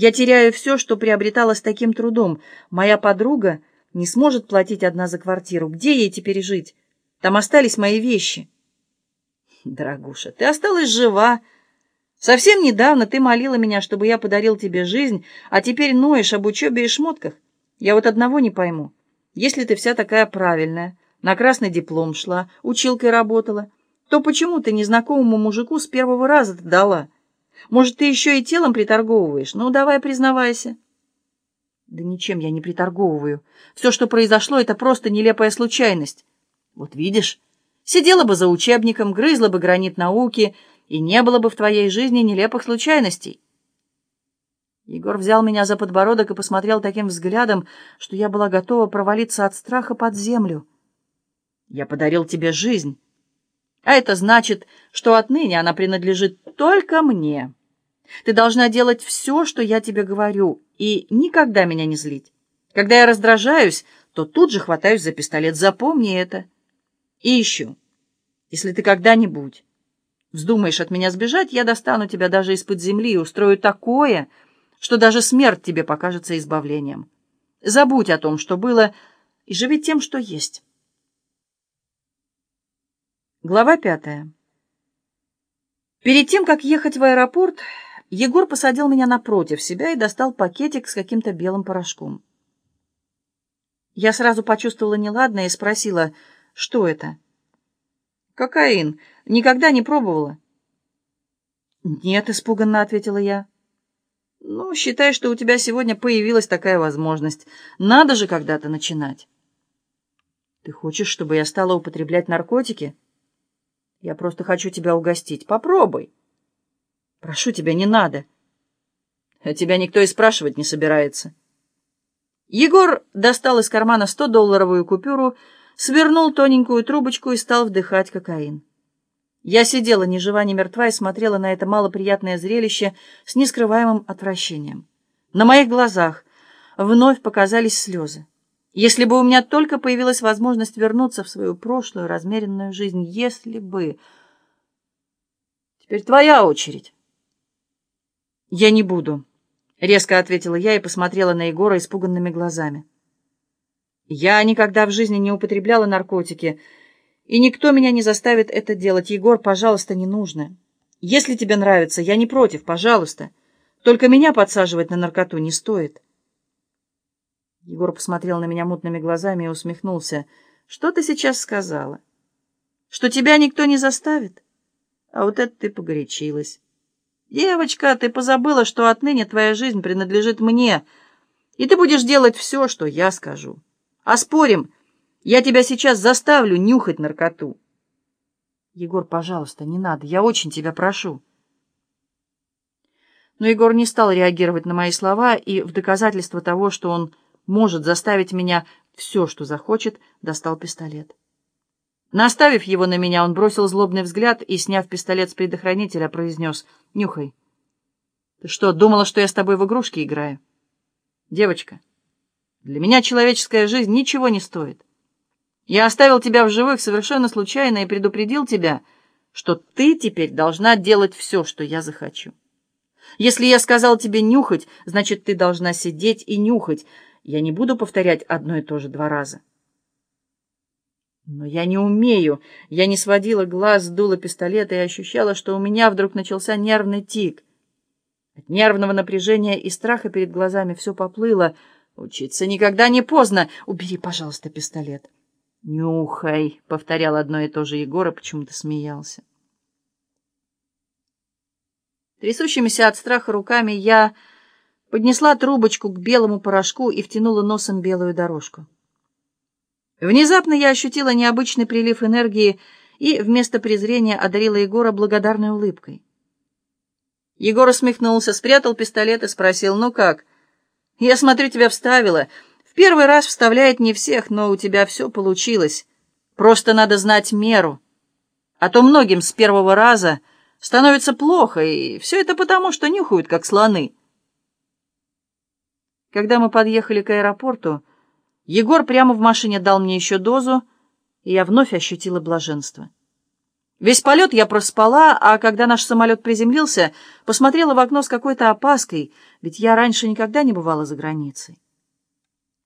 Я теряю все, что приобретала с таким трудом. Моя подруга не сможет платить одна за квартиру. Где ей теперь жить? Там остались мои вещи. Дорогуша, ты осталась жива. Совсем недавно ты молила меня, чтобы я подарил тебе жизнь, а теперь ноешь об учебе и шмотках. Я вот одного не пойму. Если ты вся такая правильная, на красный диплом шла, училкой работала, то почему ты незнакомому мужику с первого раза дала? Может, ты еще и телом приторговываешь? Ну, давай признавайся. Да ничем я не приторговываю. Все, что произошло, это просто нелепая случайность. Вот видишь, сидела бы за учебником, грызла бы гранит науки, и не было бы в твоей жизни нелепых случайностей. Егор взял меня за подбородок и посмотрел таким взглядом, что я была готова провалиться от страха под землю. Я подарил тебе жизнь. А это значит, что отныне она принадлежит только мне. Ты должна делать все, что я тебе говорю, и никогда меня не злить. Когда я раздражаюсь, то тут же хватаюсь за пистолет. Запомни это. И еще, если ты когда-нибудь вздумаешь от меня сбежать, я достану тебя даже из-под земли и устрою такое, что даже смерть тебе покажется избавлением. Забудь о том, что было, и живи тем, что есть. Глава пятая. Перед тем, как ехать в аэропорт, Егор посадил меня напротив себя и достал пакетик с каким-то белым порошком. Я сразу почувствовала неладное и спросила, что это? «Кокаин. Никогда не пробовала?» «Нет», — испуганно ответила я. «Ну, считай, что у тебя сегодня появилась такая возможность. Надо же когда-то начинать». «Ты хочешь, чтобы я стала употреблять наркотики?» «Я просто хочу тебя угостить. Попробуй». Прошу тебя, не надо. А тебя никто и спрашивать не собирается. Егор достал из кармана 100-долларовую купюру, свернул тоненькую трубочку и стал вдыхать кокаин. Я сидела ни жива, ни мертва и смотрела на это малоприятное зрелище с нескрываемым отвращением. На моих глазах вновь показались слезы. Если бы у меня только появилась возможность вернуться в свою прошлую размеренную жизнь, если бы... Теперь твоя очередь. «Я не буду», — резко ответила я и посмотрела на Егора испуганными глазами. «Я никогда в жизни не употребляла наркотики, и никто меня не заставит это делать. Егор, пожалуйста, не нужно. Если тебе нравится, я не против, пожалуйста. Только меня подсаживать на наркоту не стоит». Егор посмотрел на меня мутными глазами и усмехнулся. «Что ты сейчас сказала? Что тебя никто не заставит? А вот это ты погорячилась». «Девочка, ты позабыла, что отныне твоя жизнь принадлежит мне, и ты будешь делать все, что я скажу. А спорим, я тебя сейчас заставлю нюхать наркоту». «Егор, пожалуйста, не надо, я очень тебя прошу». Но Егор не стал реагировать на мои слова, и в доказательство того, что он может заставить меня все, что захочет, достал пистолет. Наставив его на меня, он бросил злобный взгляд и, сняв пистолет с предохранителя, произнес «Нюхай». «Ты что, думала, что я с тобой в игрушки играю?» «Девочка, для меня человеческая жизнь ничего не стоит. Я оставил тебя в живых совершенно случайно и предупредил тебя, что ты теперь должна делать все, что я захочу. Если я сказал тебе нюхать, значит, ты должна сидеть и нюхать. Я не буду повторять одно и то же два раза». Но я не умею. Я не сводила глаз с дула пистолета и ощущала, что у меня вдруг начался нервный тик. От нервного напряжения и страха перед глазами все поплыло. Учиться никогда не поздно. Убери, пожалуйста, пистолет. «Нюхай», — повторял одно и то же Егор, и почему-то смеялся. Трясущимися от страха руками я поднесла трубочку к белому порошку и втянула носом белую дорожку. Внезапно я ощутила необычный прилив энергии и вместо презрения одарила Егора благодарной улыбкой. Егор усмехнулся, спрятал пистолет и спросил, «Ну как?» «Я смотрю, тебя вставила. В первый раз вставляет не всех, но у тебя все получилось. Просто надо знать меру. А то многим с первого раза становится плохо, и все это потому, что нюхают, как слоны». Когда мы подъехали к аэропорту, Егор прямо в машине дал мне еще дозу, и я вновь ощутила блаженство. Весь полет я проспала, а когда наш самолет приземлился, посмотрела в окно с какой-то опаской, ведь я раньше никогда не бывала за границей.